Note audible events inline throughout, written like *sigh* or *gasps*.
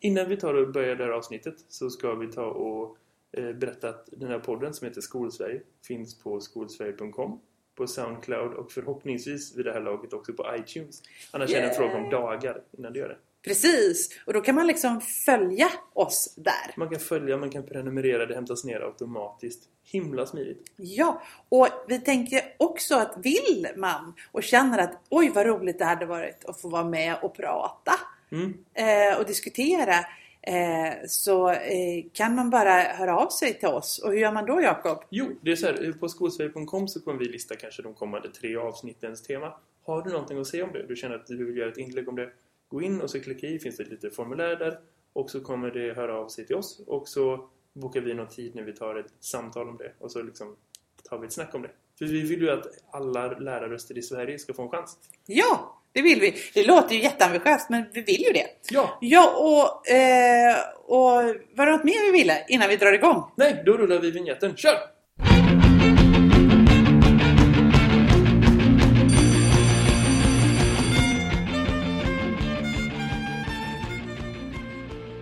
Innan vi tar och börjar det här avsnittet så ska vi ta och eh, berätta att den här podden som heter Skolsverige finns på skolsverige.com på Soundcloud och förhoppningsvis vid det här laget också på iTunes. Annars är det en fråga om dagar innan du gör det. Precis, och då kan man liksom följa oss där. Man kan följa, man kan prenumerera, det hämtas ner automatiskt. Himla smidigt. Ja, och vi tänker också att vill man och känner att oj vad roligt det hade varit att få vara med och prata Mm. eh, och diskutera eh, så eh, kan man bara höra av sig till oss. Och hur gör man då Jakob? Jo, det är så här, på skolsverige.com så kommer vi lista kanske de kommande tre avsnittens tema. Har du någonting att säga om det? Du känner att du vill göra ett inlägg om det? Gå in och så klicka i, finns det ett litet formulär där. Och så kommer det höra av sig till oss. Och så bokar vi någon tid när vi tar ett samtal om det. Och så liksom tar vi ett snack om det. För vi vill ju att alla lärarröster i Sverige ska få en chans. Ja, det vill vi. Det låter ju jätteambitiöst men vi vill ju det. Ja! Ja, och, eh, och var det något mer vi ville innan vi drar igång? Nej, då rullar vi vignetten. Kör!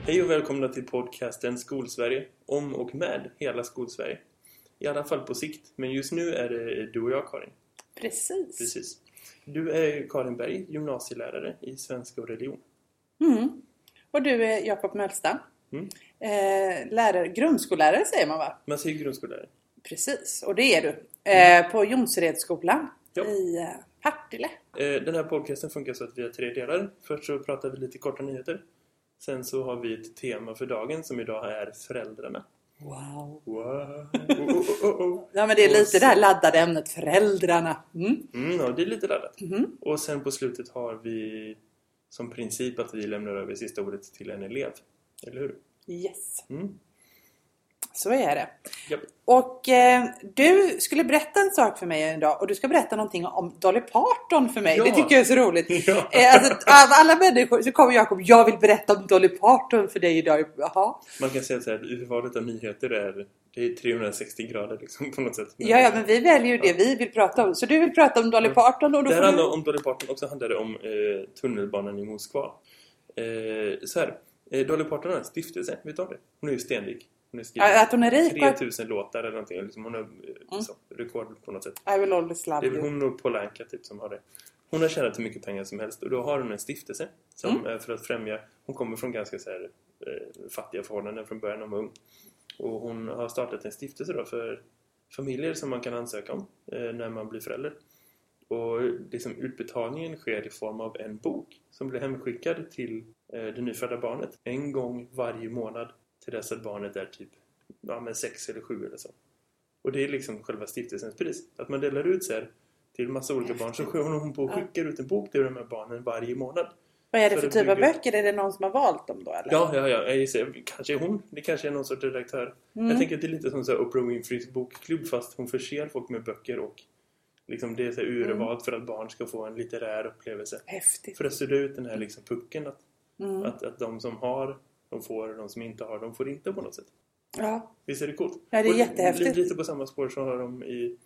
Hej och välkomna till podcasten Skolsverige om och med hela Skolsverige. I alla fall på sikt, men just nu är det du och jag Karin. Precis. Precis. Du är Karin Berg, gymnasielärare i svenska och religion. Mm. Och du är Jakob Mölsta. Mm. Eh, lärare, grundskollärare säger man va? Man säger grundskollärare. Precis, och det är du. Eh, på Jonseredsskolan Ja. i eh, Partille. Eh, Den här podcasten funkar så att vi har tre delar. Först så pratar vi lite korta nyheter. Sen så har vi ett tema för dagen som idag är föräldrarna. Wow. Wow. Oh, oh, oh. Ja men det är lite sen- det här laddade ämnet, föräldrarna. Mm. Mm, ja, det är lite laddat. Mhm. Och sen på slutet har vi som princip att vi lämnar över sista ordet till en elev. Eller hur? Yes, Mm. Så är det. Japp. Och eh, du skulle berätta en sak för mig idag och du ska berätta någonting om Dolly Parton för mig. Ja. Det tycker jag är så roligt. *laughs* Ja. Eh, alltså, av alla människor så kommer Jakob, jag vill berätta om Dolly Parton för dig idag. Jaha. Man kan säga så här, urvalet av nyheter är, det är 360 grader liksom på något sätt. Ja, ja, men vi väljer ju det vi vill prata om. Så du vill prata om Dolly Parton och då Det här handlar du... om Dolly Parton och så handlar det om eh, tunnelbanan i Moskva. Eh, så här, eh, Dolly Parton har en stiftelse, vet du om det? Hon är ju stenrik. Hon har Att hon är rik och att 3000 låtar eller någonting. Liksom hon har eh, så, rekord på något sätt. I will always Det love är väl you. hon och Polanka typ som har det. Hon har tjänat hur mycket pengar som helst och då har hon en stiftelse som Mm. är för att främja... Hon kommer från ganska så här, eh, fattiga förhållanden från början när hon var ung. Och hon har startat en stiftelse då för familjer som man kan ansöka om eh, när man blir förälder. Och liksom utbetalningen sker i form av en bok som blir hemskickad till eh, det nyfödda barnet en gång varje månad till dess att barnet är typ ja, men sex eller sju eller så. Och det är liksom själva stiftelsens pris. Att man delar ut så här till massa olika barn så håller hon på och skickar ut en bok till de här barnen varje månad. Vad är det för typ av böcker? Är det någon som har valt dem då eller? Ja, ja, ja. Jag gissar, kanske är hon. Det kanske är någon sorts redaktör. Mm. Jag tänker att det är lite som så här Oprah Winfreys bokklubb fast hon förser folk med böcker och liksom det är så här urvalt för att barn ska få en litterär upplevelse. Häftigt. För att sudda ut den här liksom pucken att, Mm. att, att de som har, de får, de som inte har, de får inte på något sätt. Ja. Visst är det coolt? Ja, det är Och jättehäftigt. Lite på samma spår så har de i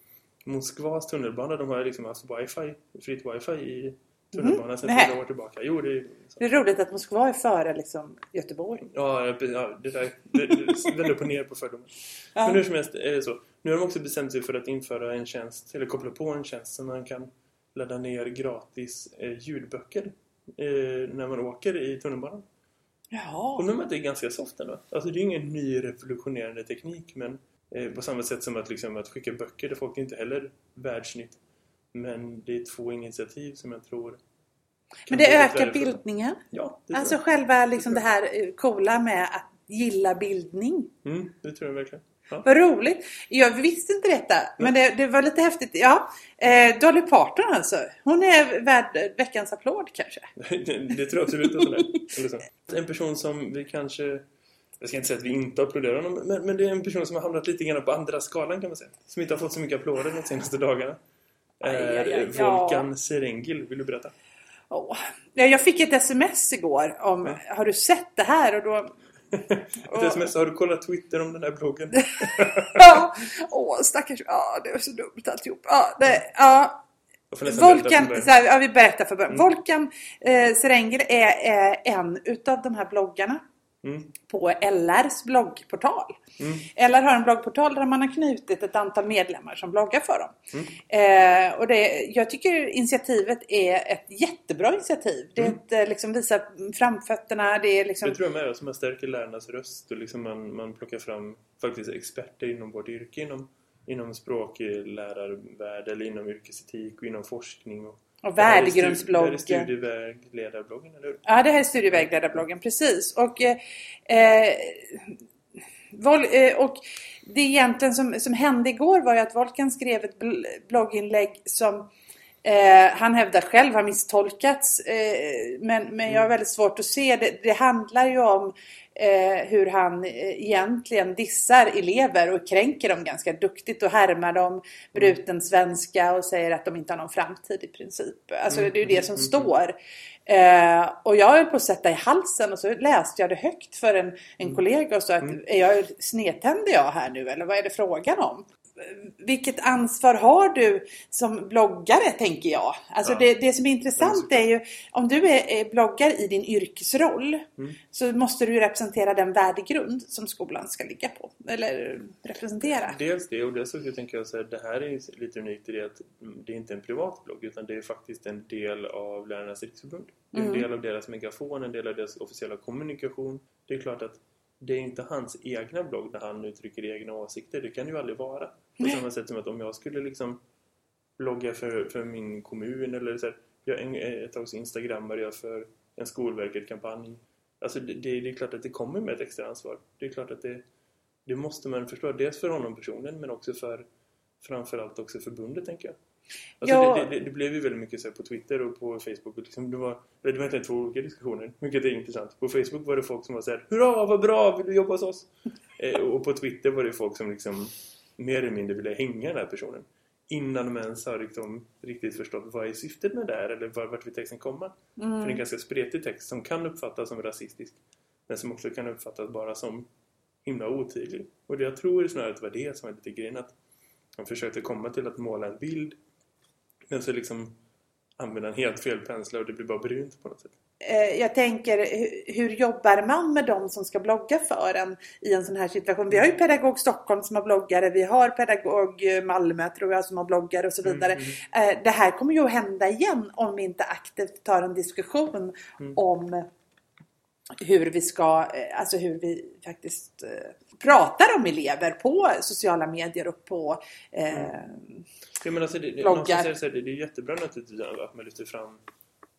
Moskvas tunnelbana, de har liksom haft wifi, fritt wifi i tunnelbanan sedan Mhm. Nej. flera år tillbaka. Jo, det är så. Det är roligt att Moskva är före liksom, Göteborg. Ja, ja, det där vänder upp och ner på fördomar. Ja. Men hur som helst är det så. Nu har de också bestämt sig för att införa en tjänst, eller koppla på en tjänst som man kan ladda ner gratis eh, ljudböcker eh, när man åker i tunnelbanan. Jaha. Kommer man att det är ganska soft ändå? Alltså det är ingen ny revolutionerande teknik men eh, på samma sätt som att, liksom, att skicka böcker där folk inte heller världsnytt. Men det är två initiativ som jag tror Men det ökar bildningen. Ja, det Alltså själva liksom det här eh, coola med att gilla bildning. Mm, det tror jag verkligen. Ja. Vad roligt! Jag visste inte detta, men det, det var lite häftigt. Ja, eh, Dolly Parton alltså. Hon är värd veckans applåd kanske. *laughs* det, det tror jag absolut att är. En person som vi kanske... Jag ska inte säga att vi inte applåderar honom, men, men det är en person som har hamnat lite grann på andra skalan kan man säga. Som inte har fått så mycket applåder de senaste dagarna. Aj, aj, aj, Eh, ja. Volkan Serengil, vill du berätta? Ja, Jag fick ett sms igår om Har du sett det här? Och då... *laughs* Ett sms, har du kollat Twitter om den här bloggen? *laughs* Ja, åh stackars... Ja, det var så dumt alltihop. Ja, det, ja. Berätta från Volkan, så här, ja, vi berättar för början. Mm. Volkan eh, Serengil är, är en utav de här bloggarna Mm. på LRs bloggportal. Mm. LR har en bloggportal där man har knutit ett antal medlemmar som bloggar för dem. Mm. Eh, och det, jag tycker initiativet är ett jättebra initiativ. Det är Mm. ett, eh, liksom visar framfötterna, det är liksom... Det tror jag med. Alltså man stärker lärarnas röst och liksom man, man plockar fram faktiskt experter inom vårt yrke. Inom, inom språklärarvärld eller inom yrkesetik och inom forskning. Och, Och Det här är värdegrundsbloggen. studievägledarbloggen, eller hur? Ja, det här är studievägledarbloggen, precis. Och, eh, eh, eh, och det egentligen som, som hände igår var ju att Volkan skrev ett bl- blogginlägg som eh, han hävdar själv har misstolkats. Eh, men, men jag har väldigt svårt att se det. Det handlar ju om eh, hur han eh, egentligen dissar elever och kränker dem ganska duktigt och härmar dem bruten svenska och säger att de inte har någon framtid i princip. Alltså det är ju det som står. Eh, och jag höll på att sätta i halsen och så läste jag det högt för en, en kollega och sa att är jag, snedtänder jag här nu eller vad är det frågan om? Vilket ansvar har du som bloggare tänker jag? Alltså Ja. det, det som är intressant är ju om du är, är bloggare i din yrkesroll Mm. så måste du representera den värdegrund som skolan ska ligga på. Eller representera. Dels det och också tänker jag så här, det här är lite unikt i det att det är inte en privat blogg utan det är faktiskt en del av Lärarnas Riksförbund. Det är en Mm. del av deras megafon, en del av deras officiella kommunikation. Det är klart att det är inte hans egna blogg där han uttrycker egna åsikter. Det kan ju aldrig vara. På samma sätt som att om jag skulle liksom blogga för, för min kommun eller så här, jag en, ett tag så instagrammar jag för en Skolverket-kampanj. Alltså det, det, det är klart att det kommer med ett extra ansvar. Det är klart att det, det måste man förstå. Dels för honom personen men också för framförallt också förbundet tänker jag. Alltså Ja. det, det, det blev ju väldigt mycket så på Twitter och på Facebook. Och liksom det, var, eller det var egentligen två olika diskussioner, vilket är intressant. På Facebook var det folk som var så här Hurra, vad bra, vill du jobba hos oss? *laughs* eh, och på Twitter var det folk som liksom mer eller mindre ville hänga den här personen. Innan de ens har liksom riktigt förstått vad är syftet med det här eller var- vart vill texten komma. För det är en ganska spretig text som kan uppfattas som rasistisk. Men som också kan uppfattas bara som himla otydlig. Och det jag tror snarare att det var det som var lite grejen att han försökte komma till att måla en bild men så liksom använde han helt fel penslar och det blir bara brunt på något sätt. Eh, jag tänker, hu- hur jobbar man med de som ska blogga för en i en sån här situation? Vi har ju Pedagog Stockholm som har bloggare, vi har Pedagog eh, Malmö tror jag som har bloggare och så vidare. Eh, Det här kommer ju att hända igen om vi inte aktivt tar en diskussion om hur vi ska, eh, alltså hur vi faktiskt eh, pratar om elever på sociala medier och på eh, Ja, men alltså det, Bloggar. det, det, det är jättebra naturligtvis att man lyfter fram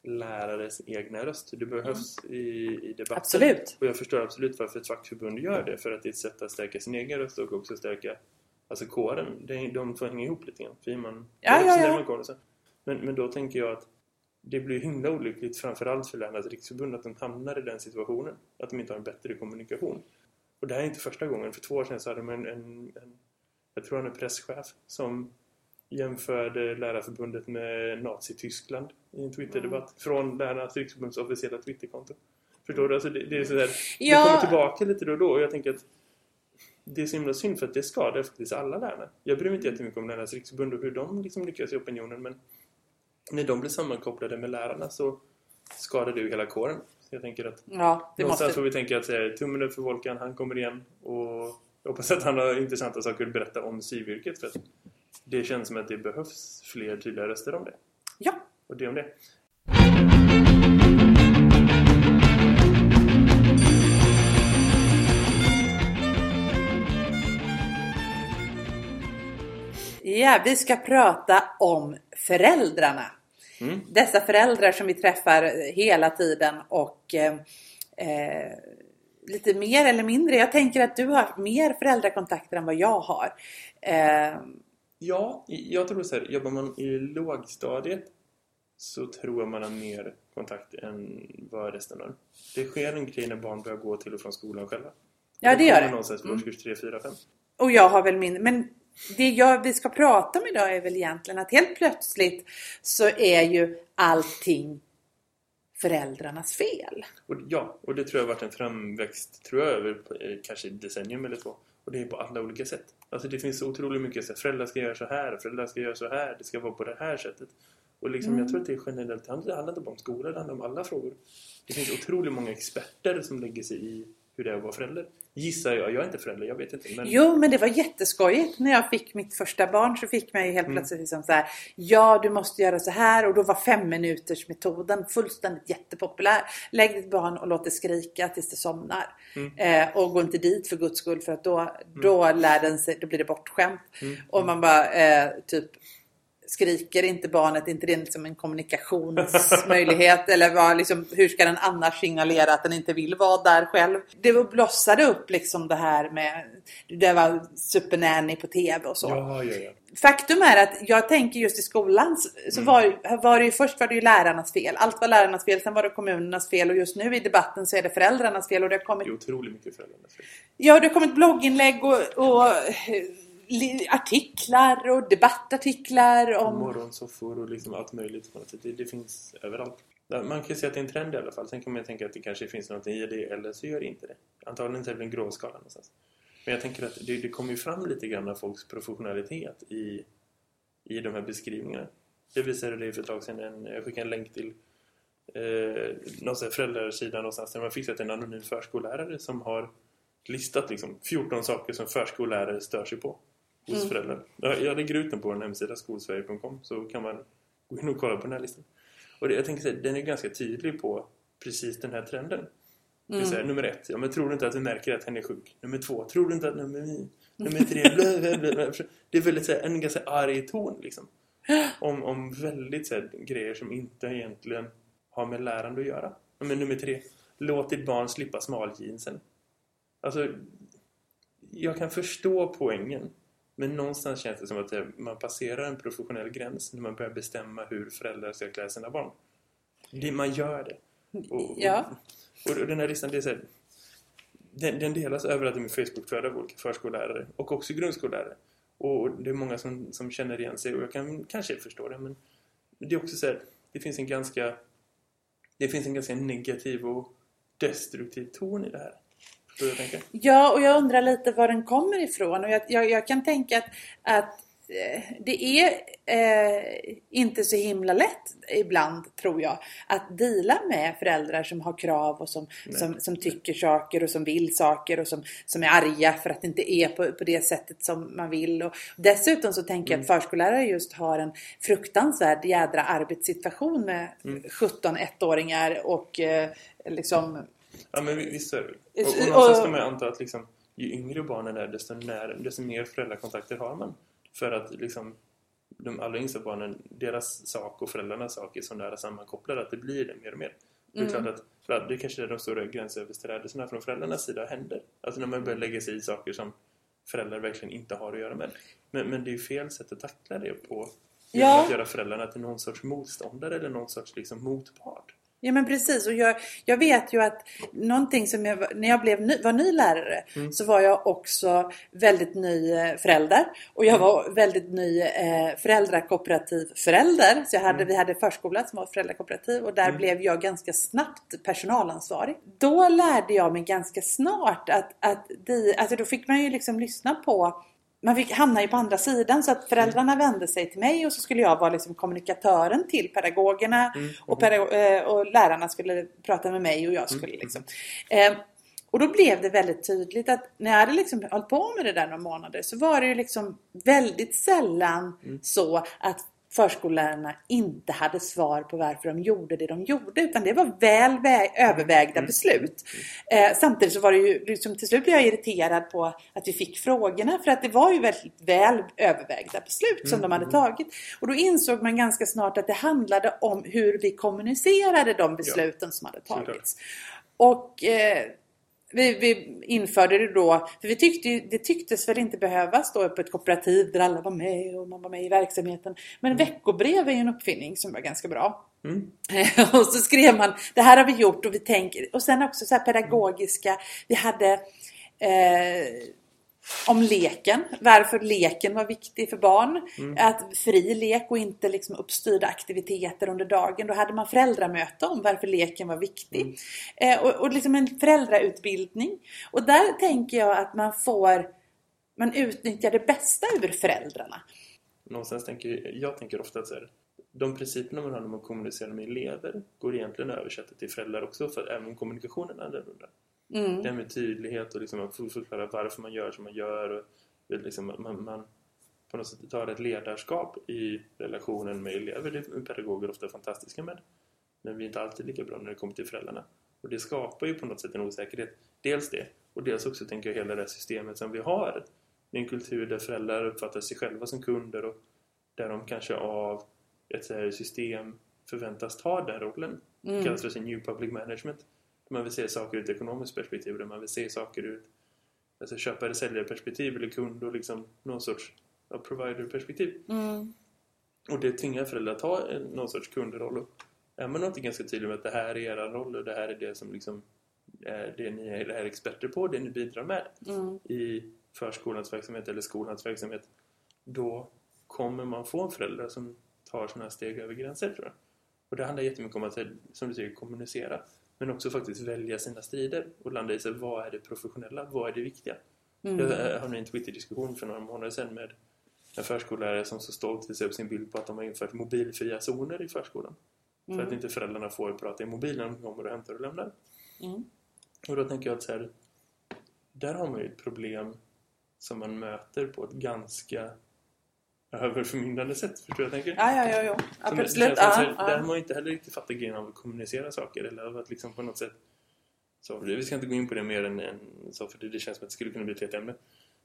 lärares egna röst. Det behövs i, i debatten. Absolut. Och jag förstår absolut varför ett fackförbund gör det. För att det är ett sätt att stärka sin egen röst och också stärka alltså kåren. De två hänger ihop lite grann. För man, Ja, ja, ja. man kåren sen. Men, men då tänker jag att det blir himla olyckligt framförallt för Lärarnas riksförbund att de hamnar i den situationen. Att de inte har en bättre kommunikation. Och det här är inte första gången. För två år sedan så hade de en, en, en jag tror han är presschef som jämförde Lärarförbundet med Nazityskland i en Twitterdebatt Mm. från Lärarnas riksförbunds officiella Twitterkonto. Förstår du? Alltså det, det är sådär, Ja. det kommer tillbaka lite då och då och jag tänker att det är så himla synd för att det skadar faktiskt alla lärare. Jag bryr mig inte jättemycket om Lärarnas riksförbund och hur de liksom lyckas i opinionen men när de blir sammankopplade med lärarna så skadar ju hela kåren. Så jag tänker att ja, det någonstans måste... får vi tänka att säga, tummen upp för Volkan, han kommer igen och jag hoppas att han har intressanta saker att berätta om syvyrket för att det känns som att det behövs fler tydliga röster om det. Ja. Och det om det. Ja, vi ska prata om föräldrarna. Mm. Dessa föräldrar som vi träffar hela tiden och eh, eh, lite mer eller mindre. Jag tänker att du har mer föräldrakontakter än vad jag har. Eh, Ja, jag tror så här, jobbar man i lågstadiet så tror jag man har mer kontakt än vad resten har. Det sker en grej när barn börjar gå till och från skolan själva. ja, det gör det. Någonstans på Mm. årskurs 3, 4, 5. Och jag har väl min... Men det jag, vi ska prata om idag är väl egentligen att helt plötsligt så är ju allting föräldrarnas fel. Och, ja, och det tror jag har varit en framväxt, tror jag, över eh, kanske ett decennium eller två. Och det är på alla olika sätt. Alltså det finns så otroligt mycket så här, föräldrar ska göra så här, föräldrar ska göra så här, det ska vara på det här sättet. Och liksom, jag tror att det är generellt, det handlar inte bara om skolan, det handlar om alla frågor. Det finns otroligt många experter som lägger sig i hur det är att vara förälder. Gissar jag. Jag är inte förälder, jag vet inte. Men... Jo, men det var jätteskojigt. När jag fick mitt första barn så fick man ju helt Mm. plötsligt liksom så här. Ja, du måste göra så här. Och då var fem minuters metoden fullständigt jättepopulär. Lägg ditt barn och låt det skrika tills det somnar. Mm. Eh, och gå inte dit för guds skull för att då, då lär den sig, då blir det bortskämt. Mm. Och man bara eh, typ skriker inte barnet, inte det liksom en kommunikationsmöjlighet *laughs* eller vad, liksom, hur ska den annars signalera att den inte vill vara där själv? Det blossade upp liksom det här med, det var supernanny på TV och så. Ja, ja, ja. Faktum är att jag tänker just i skolan så- Mm. var, var det ju först var det ju lärarnas fel. Allt var lärarnas fel, sen var det kommunernas fel och just nu i debatten så är det föräldrarnas fel och det har kommit Det är otroligt mycket föräldrarnas fel. Ja, det har kommit blogginlägg och, och artiklar och debattartiklar om... Morgonsoffor och liksom allt möjligt. Det, det finns överallt. Man kan ju säga att det är en trend i alla fall. Sen kan man tänka att det kanske finns något i det eller så gör det inte det. Antagligen är det en gråskala någonstans. Men jag tänker att det, det kommer ju fram lite grann av folks professionalitet i, i de här beskrivningarna. Jag visade dig för ett tag sedan, en, jag skickade en länk till eh, någon föräldrasida föräldrarsida någonstans där man fixat en anonym förskollärare som har listat liksom 14 saker som förskollärare stör sig på hos Mm. föräldrar. Jag, jag lägger ut den på en hemsida, skolsverige.com, så kan man gå in och kolla på den här listan. Och det, jag tänker säga, den är ganska tydlig på precis den här trenden. Det vill säga, nummer ett, ja, men tror du inte att du märker att hen är sjuk? Nummer två, tror du inte att... Nummer, *laughs* nummer tre, blö, blö, blö. Det är väldigt så här, en ganska arg ton liksom. *gasps* Om, om väldigt så här, grejer som inte egentligen har med lärande att göra. Ja, Men nummer tre, låt ditt barn slippa smaljeansen. Alltså, jag kan förstå poängen. Men någonstans känns det som att det- man passerar en professionell gräns när man börjar bestämma hur föräldrar ska klä sina barn. Det, man gör det. Och, Ja. och, och den här listan, det är så här, den, den delas överallt i min Facebook-tråd av olika förskollärare och också grundskollärare. Och det är många som, som känner igen sig och jag kan kanske förstå det men det är också så här, det finns en ganska det finns en ganska negativ och destruktiv ton i det här. Förstår du vad jag tänker? Ja, och jag undrar lite var den kommer ifrån. Och jag, jag, jag kan tänka att, att eh, det är eh, inte så himla lätt ibland, tror jag, att dela med föräldrar som har krav och som, som, som tycker saker och som vill saker och som, som är arga för att det inte är på, på det sättet som man vill. Och dessutom så tänker jag att förskollärare just har en fruktansvärd jädra arbetssituation med 17 ettåringar och eh, liksom Ja men vi- visst är det. Och, Och- någonstans ska man ju anta att liksom, ju yngre barnen är desto, när, desto mer föräldrakontakter har man. För att liksom, de allra yngsta barnen, deras sak och föräldrarnas sak är så nära sammankopplade att det blir det mer och mer. Det är klart att det kanske är de stora gränsöverträdelserna från föräldrarnas sida händer. Alltså när man börjar lägga sig i saker som föräldrar verkligen inte har att göra med. Men, men det är ju fel sätt att tackla det på. Ja. att göra föräldrarna till någon sorts motståndare eller någon sorts liksom motpart. Ja men precis. Och jag, jag vet ju att någonting som jag, när jag blev ny, var ny lärare så var jag också väldigt ny eh, förälder. Och jag var väldigt ny eh, föräldrakooperativ förälder. Så jag hade, vi hade förskola som var föräldrakooperativ och där blev jag ganska snabbt personalansvarig. Då lärde jag mig ganska snart att, att de, alltså då fick man ju liksom lyssna på man fick hamna ju på andra sidan. Så att föräldrarna vände sig till mig och så skulle jag vara liksom kommunikatören till pedagogerna. Och, pedagog- eh, och lärarna skulle prata med mig och jag skulle liksom. Eh, och då blev det väldigt tydligt att när jag hade liksom hållit på med det där några månader så var det ju liksom väldigt sällan så att förskollärarna inte hade svar på varför de gjorde det de gjorde utan det var väl vä- övervägda beslut. Eh, samtidigt så var det ju liksom, till slut blev jag irriterad på att vi fick frågorna för att det var ju väldigt väl övervägda beslut som de hade tagit. Och då insåg man ganska snart att det handlade om hur vi kommunicerade de besluten som hade tagits. Och eh, vi, vi införde det då, för vi tyckte det tycktes väl inte behövas då på ett kooperativ där alla var med och man var med i verksamheten. Men veckobrev är ju en uppfinning som var ganska bra. Mm. *laughs* och så skrev man, det här har vi gjort och vi tänker, och sen också så pedagogiska, vi hade eh, om leken, varför leken var viktig för barn. Att fri lek och inte liksom uppstyrda aktiviteter under dagen. Då hade man föräldramöte om varför leken var viktig. Eh, och, och liksom en föräldrautbildning. Och där tänker jag att man får, man utnyttjar det bästa ur föräldrarna. någonstans tänker jag tänker ofta att så här, de principerna man har när man kommunicerar med elever går egentligen att översätta till föräldrar också för även om kommunikationen är annorlunda. Mm. Det här med tydlighet och liksom att förklara varför man gör som man gör. Och liksom man, man på något sätt tar ett ledarskap i relationen med elever. Det är pedagoger ofta fantastiska med. Men vi är inte alltid lika bra när det kommer till föräldrarna. Och det skapar ju på något sätt en osäkerhet. Dels det. Och dels också tänker jag hela det här systemet som vi har. Det är en kultur där föräldrar uppfattar sig själva som kunder och där de kanske av ett system förväntas ta den rollen. Det Mm. kallas för New Public Management. Man vill se saker ur ett ekonomiskt perspektiv där man vill se saker ur ett alltså köpare-säljare-perspektiv eller kund och liksom någon sorts ja, provider-perspektiv. Mm. Och det tvingar föräldrar att ta en, någon sorts kundroll. Och är man inte ganska tydlig med att det här är era roll och det här är det som liksom är det ni är, är experter på, det ni bidrar med Mm. i förskolans verksamhet eller skolans verksamhet då kommer man få föräldrar som tar sådana steg över gränser tror jag. Och det handlar jättemycket om att, som du säger, kommunicera. Men också faktiskt välja sina strider och landa i sig vad är det professionella, vad är det viktiga. Mm. Jag hade en Twitter-diskussion för några månader sedan med en förskollärare som så stolt visade upp sin bild på att de har infört mobilfria zoner i förskolan. För att inte föräldrarna får prata i mobilen när de kommer och hämtar och lämnar. Mm. Och då tänker jag att så här, där har man ju ett problem som man möter på ett ganska överförmyndande sätt. Förstår du vad jag tänker? Ja, ja, ja, ja. Det Absolut. så Ja, Där har man inte heller riktigt fattat grejen av att kommunicera saker eller av att liksom på något sätt så, vi ska inte gå in på det mer än, än så för det, det känns som att det skulle kunna bli ett helt ämne.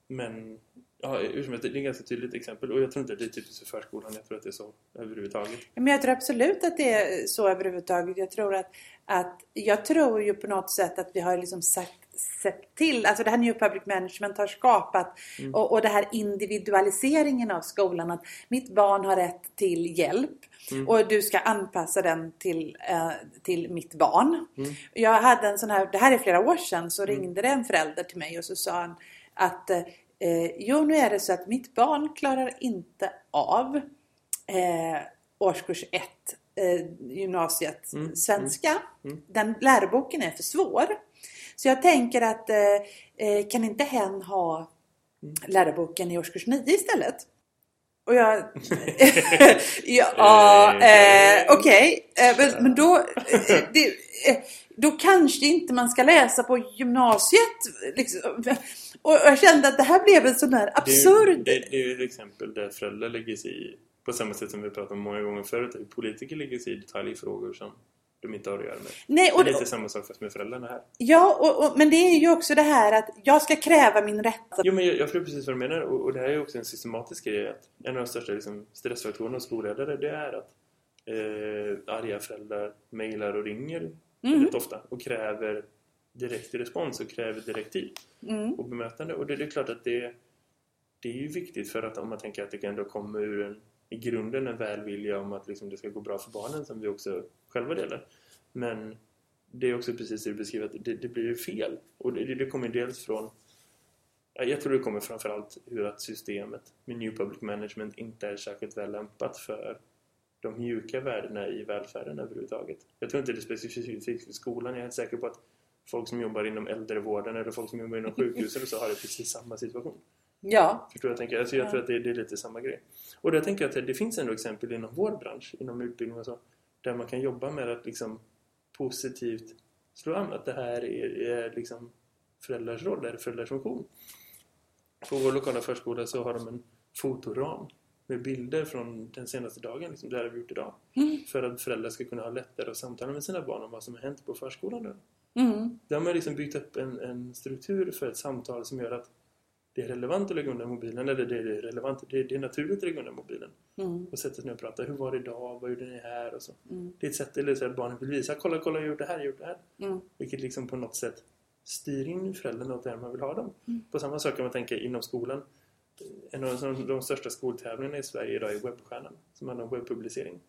Men ja, det är ett ganska tydligt exempel och jag tror inte att det är typiskt för förskolan. Jag tror att det är så överhuvudtaget. Men jag tror absolut att det är så överhuvudtaget. Jag tror att, att jag tror ju på något sätt att vi har liksom sagt, sett till, alltså det här New Public Management har skapat och, och det här individualiseringen av skolan att mitt barn har rätt till hjälp och du ska anpassa den till, eh, till mitt barn. Jag hade en sån här, det här är flera år sedan, så ringde det en förälder till mig och så sa han att eh, jo nu är det så att mitt barn klarar inte av eh, årskurs 1 eh, gymnasiet Mm, svenska. mm. Den läroboken är för svår. Så jag tänker att eh, eh, kan inte hen ha läroboken i årskurs 9 istället? Och jag... *laughs* ja, *laughs* eh, okej. Eh, men, då... Eh, det, eh, då kanske inte man ska läsa på gymnasiet. Liksom. Och jag kände att det här blev en sån där Det är, absurd... det, det är ju ett exempel där föräldrar lägger sig i, på samma sätt som vi pratat om många gånger förut, politiker lägger sig i detaljfrågor som de inte har att göra med. Nej, Det och, är lite samma sak fast med föräldrarna här. Ja, och, och, men det är ju också det här att jag ska kräva min rätt. Jo, men jag, jag förstår precis vad du menar och, och det här är ju också en systematisk grej att en av de största liksom, stressfaktorerna hos skolledare det är att eh, arga föräldrar mejlar och ringer Mm. rätt ofta och kräver direkt respons och kräver direktiv Mm. och bemötande. Och det, det är klart att det, det är ju viktigt för att om man tänker att det ändå kommer ur en, i grunden en välvilja om att liksom det ska gå bra för barnen som vi också själva delar. Men det är också precis det du beskriver att det, det blir ju fel. Och det, det kommer dels från Jag tror det kommer framförallt ur att systemet med New Public Management inte är särskilt väl lämpat för de mjuka värdena i välfärden överhuvudtaget. Jag tror inte det är specifikt för skolan. Jag är helt säker på att folk som jobbar inom äldrevården eller folk som jobbar inom sjukhusen och så har det precis samma situation. Ja. Förstår jag tänker? Alltså jag Ja. tror att det, det är lite samma grej. Och där tänker jag att det finns ändå exempel inom vår bransch, inom utbildning och så, där man kan jobba med att liksom positivt slå an att det här är, är liksom föräldrars roll, det är föräldrars funktion. På vår lokala förskola så har de en fotoram med bilder från den senaste dagen, liksom det här har vi gjort idag. Mm. För att föräldrar ska kunna ha lättare att samtala med sina barn om vad som har hänt på förskolan. Då. Mm. Där har man liksom byggt upp en, en struktur för ett samtal som gör att det är relevant att lägga undan mobilen, eller det är relevant, det är, det är naturligt att lägga undan mobilen. Mm. Och sätta sig ner och prata, hur var det idag, vad gjorde ni här och så. Mm. Det är ett sätt eller så att barnen vill visa, kolla, kolla, jag har gjort det här, jag har gjort det här. Mm. Vilket liksom på något sätt styr in föräldrarna åt där man vill ha dem. Mm. På samma sak kan man tänka inom skolan. En av de, de största skoltävlingarna i Sverige idag är Webbstjärnan, som handlar om webbpublicering.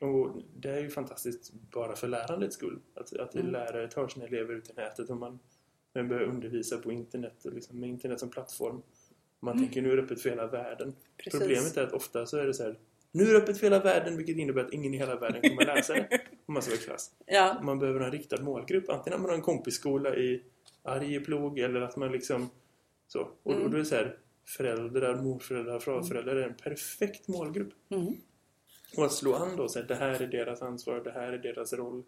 Och det är ju fantastiskt bara för lärandets skull. Att, att Mm. lärare tar sina elever ut i nätet och man, man börjar undervisa på internet och liksom med internet som plattform. Man Mm. tänker nu är det öppet för hela världen. Precis. Problemet är att ofta så är det så här nu är det öppet för hela världen vilket innebär att ingen i hela världen kommer läsa det om man ska vara i klass. Ja. Man behöver en riktad målgrupp. Antingen att man har en kompisskola i Arjeplog eller att man liksom så. Och, Mm. och då är det så här föräldrar, morföräldrar, farföräldrar är en perfekt målgrupp. Mm. Och att slå an då så här, det här är deras ansvar, det här är deras roll.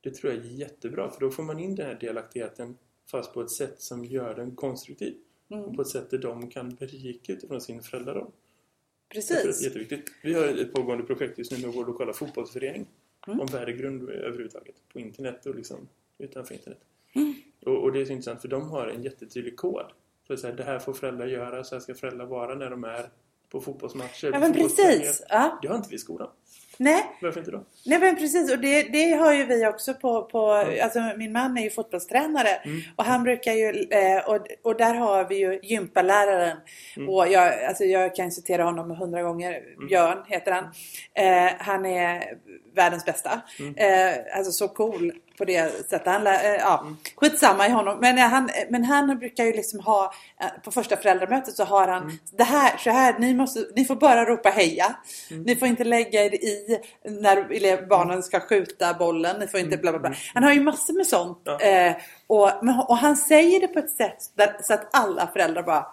Det tror jag är jättebra för då får man in den här delaktigheten fast på ett sätt som gör den konstruktiv. Mm. Och på ett sätt där de kan berika utifrån sin föräldraroll. Att det är Precis. jätteviktigt. Vi har ett pågående projekt just nu med vår lokala fotbollsförening. Mm. Om värdegrund överhuvudtaget. På internet och liksom utanför internet. Mm. Och, och det är så intressant för de har en jättetydlig kod. Så att säga, det här får föräldrar göra, så här ska föräldrar vara när de är på fotbollsmatcher. Ja men precis. Ja. Det har inte vi i skolan. Nej, Varför inte då? Nej men precis och det, det har ju vi också på, på alltså min man är ju fotbollstränare Mm. och han brukar ju, eh, och, och där har vi ju gympaläraren Mm. och jag, alltså jag kan citera honom hundra gånger, Björn heter han. Eh, han är världens bästa. Mm. Eh, alltså så cool på det sättet. Han, lär- eh, ja, Mm. skitsamma i honom. Men, eh, han, men han brukar ju liksom ha, eh, på första föräldramötet så har han Mm. det här, så här, ni, måste, ni får bara ropa heja. Mm. Ni får inte lägga er i när elev, barnen ska skjuta bollen. Ni får inte bla bla bla. Han har ju massor med sånt. Ja. Eh, och, och han säger det på ett sätt där, så att alla föräldrar bara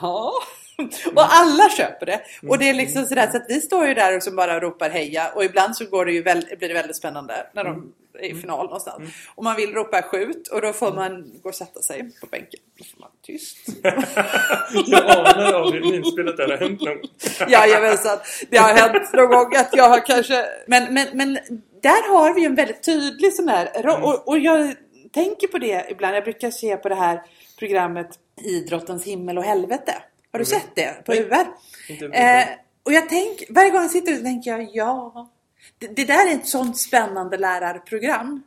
Aha! *laughs* Och alla köper det. Och det är liksom sådär så att vi står ju där och så bara ropar heja och ibland så går det ju väl, blir det väldigt spännande när de är i final någonstans. Och man vill ropa skjut och då får man gå och sätta sig på bänken. Då får man tyst. *laughs* Jag anar av hur det har hänt någon. *laughs* Jajamensan, det har hänt någon gång att jag har kanske... Men, men, men där har vi ju en väldigt tydlig sån här... Och, och jag tänker på det ibland. Jag brukar se på det här programmet Idrottens himmel och helvete. Har du sett det på. UR? Eh, och jag tänker, varje gång jag sitter så tänker jag ja. Det, det där är ett sånt spännande lärarprogram.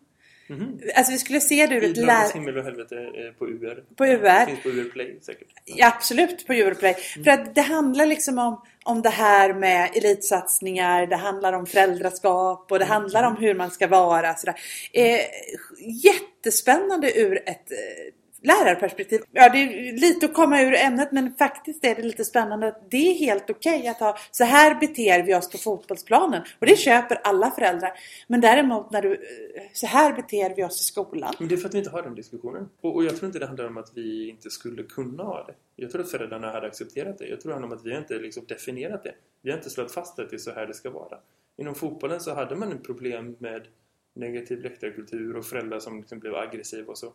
Mhm. Alltså vi skulle se det ur ett lär... himmel och helvete på UR. På UR. Finns på UR Play säkert. Ja, absolut på Europlay. För att det handlar liksom om, om det här med elitsatsningar, det handlar om föräldraskap och det handlar om hur man ska vara. Sådär. Eh, jättespännande ur ett eh, lärarperspektiv. Ja, det är lite att komma ur ämnet men faktiskt är det lite spännande att det är helt okej att ha så här beter vi oss på fotbollsplanen. Och det köper alla föräldrar. Men däremot när du, eh, så här beter vi oss i skolan. Men det är för att vi inte har den diskussionen. Och, och jag tror inte det handlar om att vi inte skulle kunna ha det. Jag tror att föräldrarna hade accepterat det. Jag tror det handlar om att vi inte liksom definierat det. Vi har inte slagit fast att det är så här det ska vara. Inom fotbollen så hade man ett problem med negativ läktarkultur och föräldrar som liksom blev aggressiva och så.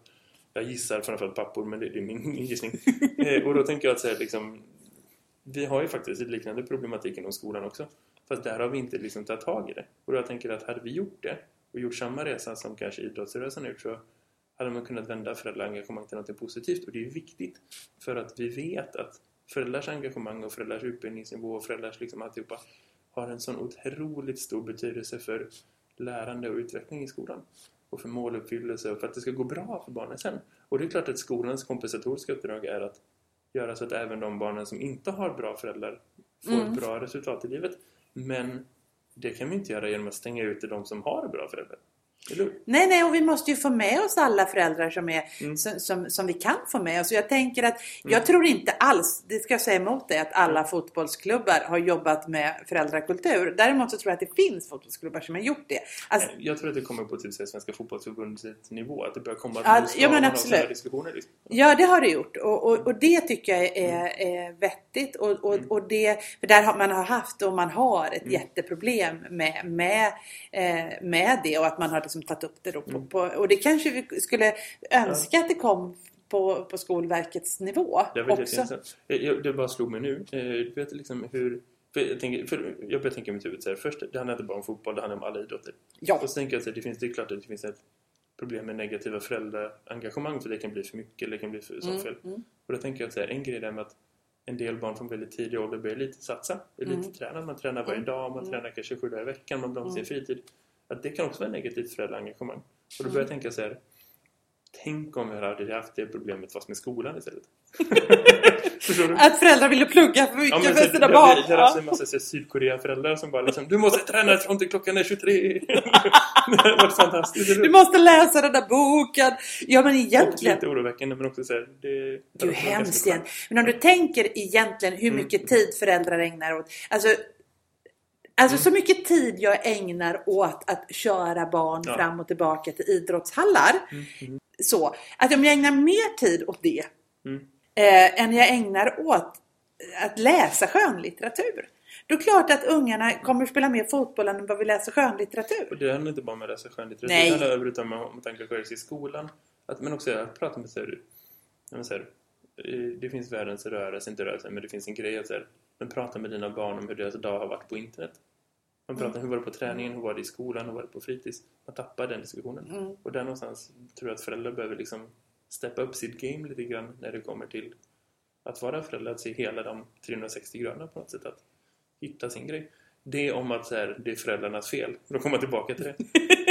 Jag gissar framförallt pappor, men det, det är min, *laughs* gissning. eh, och då tänker jag att så här, liksom, vi har ju faktiskt ett liknande problematik inom skolan också. Fast där har vi inte liksom tagit tag i det. Och jag tänker att hade vi gjort det och gjort samma resa som kanske idrottsrörelsen har gjort så hade man kunnat vända föräldraengagemang till något positivt. Och det är viktigt för att vi vet att föräldrars engagemang och föräldrars utbildningsnivå och föräldrars liksom alltihopa har en sån otroligt stor betydelse för lärande och utveckling i skolan. Och för måluppfyllelse och för att det ska gå bra för barnen sen. Och det är klart att skolans kompensatoriska uppdrag är att göra så att även de barnen som inte har bra föräldrar får Mm. bra resultat i livet. Men det kan vi inte göra genom att stänga ute de som har bra föräldrar. Eller? Nej, nej, och vi måste ju få med oss alla föräldrar som, är, Mm. som, som, som vi kan få med oss. Jag tänker att, jag tror inte alls, det ska jag säga emot dig, att alla fotbollsklubbar har jobbat med föräldrakultur. Däremot så tror jag att det finns fotbollsklubbar som har gjort det. Alltså, Jag tror att det kommer på typ Svenska fotbollsförbundets nivå. Att det börjar komma Ja, att ja, men absolut. diskussioner. Liksom. Ja, det har det gjort. Och, och, och det tycker jag är, är vettigt. Och, och, och det, för där har man har haft och man har ett jätteproblem med, med, eh, med det. Och att man har liksom tagit upp det då på, på, Och det kanske vi skulle önska att det kom på, på Skolverkets nivå Det var också. jätteintressant. Jag- Det bara slog mig nu. Eh, Du vet liksom hur... För jag, tänker, för jag börjar tänka i mitt huvud så här. Först, det handlar inte bara om fotboll, det handlar om alla idrotter. Ja. Och så tänker jag att det, finns, det är klart att det finns ett problem med negativa föräldraengagemang för det kan bli för mycket eller det kan bli för så Mm, fel. mm. Och då tänker jag så här, en grej är med att en del barn från väldigt tidig ålder börjar lite satsa, lite träna. Man tränar varje Mm. dag, man Mm. tränar kanske sju dagar i veckan, man blir om sin Mm. fritid. Att det kan också vara negativt föräldraengagemang. Och då börjar Mm. jag tänka så här, tänk om vi hade haft det problemet fast med skolan istället. *laughs* Förstår du? Att föräldrar ville plugga för mycket men för sina det- barn. Det är alltså en massa Sydkorea-föräldrar som bara liksom Du måste träna fram till klockan är 23! *laughs* det hade varit fantastiskt. Du måste läsa den där boken. Ja men Och egentligen. lite oroväckande men också så här, det... Det är hemskt igen. Men om du tänker egentligen hur Mm. mycket tid föräldrar ägnar åt. Alltså, alltså Mm. så mycket tid jag ägnar åt att köra barn Ja. fram och tillbaka till idrottshallar. Mm, mm, Så, att om jag ägnar mer tid åt det mm. eh, än jag ägnar åt att läsa skönlitteratur. Då är det klart att ungarna kommer att spela mer fotboll än vad vi läser skönlitteratur. Och det handlar inte bara om att läsa skönlitteratur. Nej. Det handlar överhuvudtaget om att engagera sig i skolan. Att, men också att prata med här, eh, Det finns världens rörelse, inte rörelse, men det finns en grej att här, men prata med dina barn om hur deras dag har varit på internet. Man pratar Mm. hur var det på träningen, hur var det i skolan, hur var det på fritids. Man tappar den diskussionen. Mm. Och där någonstans tror jag att föräldrar behöver liksom steppa upp sitt game lite grann när det kommer till att vara förälder, att se hela de 360 graderna på något sätt, att hitta sin grej. Det om att här, det är föräldrarnas fel. Då kommer man tillbaka till det. *laughs*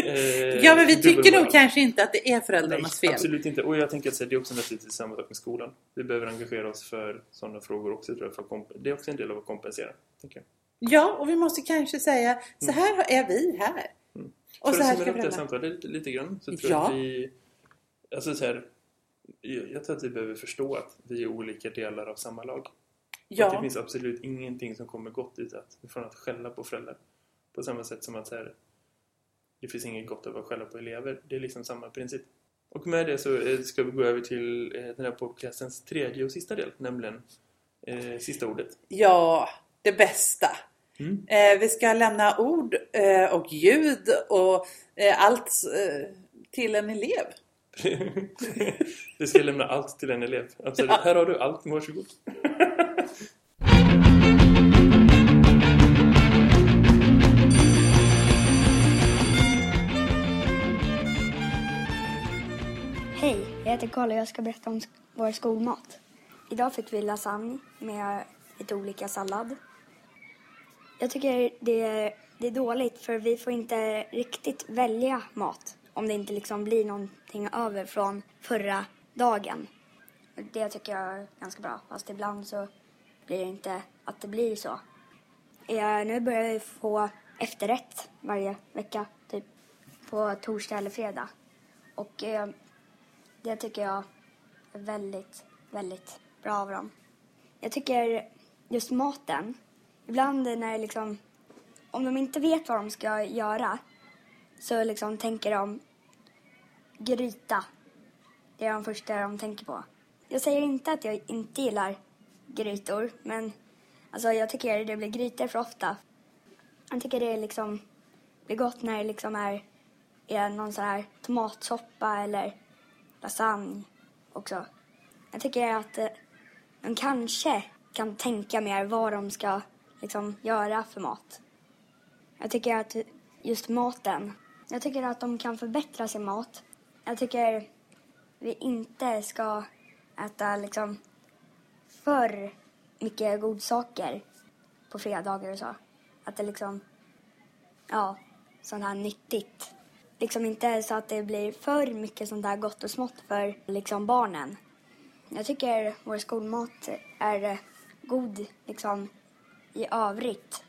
Eh, Ja, men vi tycker nog kanske inte att det är Nej, föräldrarnas fel. absolut inte. Och jag tänker att här, det är också naturligtvis samma sak med skolan. Vi behöver engagera oss för sådana frågor också, tror jag. För att det är också en del av att kompensera, tänker jag. Ja, och vi måste kanske säga så här är vi här. Mm. Och så här ska upp det här samtalet lite, lite grann så tror Ja. jag att vi... Alltså så här, jag tror att vi behöver förstå att vi är olika delar av samma lag. Och att det Ja, finns absolut ingenting som kommer gott ut att, från att skälla på föräldrar. På samma sätt som att så här, det finns inget gott av att skälla på elever. Det är liksom samma princip. Och med det så eh, ska vi gå över till eh, den här podcastens tredje och sista del, nämligen eh, sista ordet. ja, det bästa. Mm. Eh, vi ska lämna ord eh, och ljud och eh, allt till en elev. *laughs* du ska lämna allt till en elev. Absolut. Ja. Här har du allt, varsågod. Hej, jag heter Karl och jag ska berätta om vår skolmat. Idag fick vi lasagne med lite olika sallad. Jag tycker det är, det är dåligt för vi får inte riktigt välja mat om det inte liksom blir någonting över från förra dagen. Det tycker jag är ganska bra, fast ibland så blir det inte att det blir så. Jag, nu börjar vi få efterrätt varje vecka, typ på torsdag eller fredag. Och eh, det tycker jag är väldigt, väldigt bra av dem. Jag tycker just maten, ibland när liksom, om de inte vet vad de ska göra så liksom tänker de gryta. Det är de första de tänker på. Jag säger inte att jag inte gillar grytor, men alltså jag tycker det blir grytor för ofta. Jag tycker det är liksom, blir gott när det liksom är, är någon sån här tomatsoppa eller lasagne också. Jag tycker att eh, de kanske kan tänka mer vad de ska liksom göra för mat. Jag tycker att just maten, jag tycker att de kan förbättra sin mat. Jag tycker vi inte ska äta liksom för mycket godsaker på fredagar och så. Att det liksom, ja, sånt här nyttigt. Liksom inte så att det blir för mycket sånt där gott och smått för liksom barnen. Jag tycker vår skolmat är god liksom i övrigt.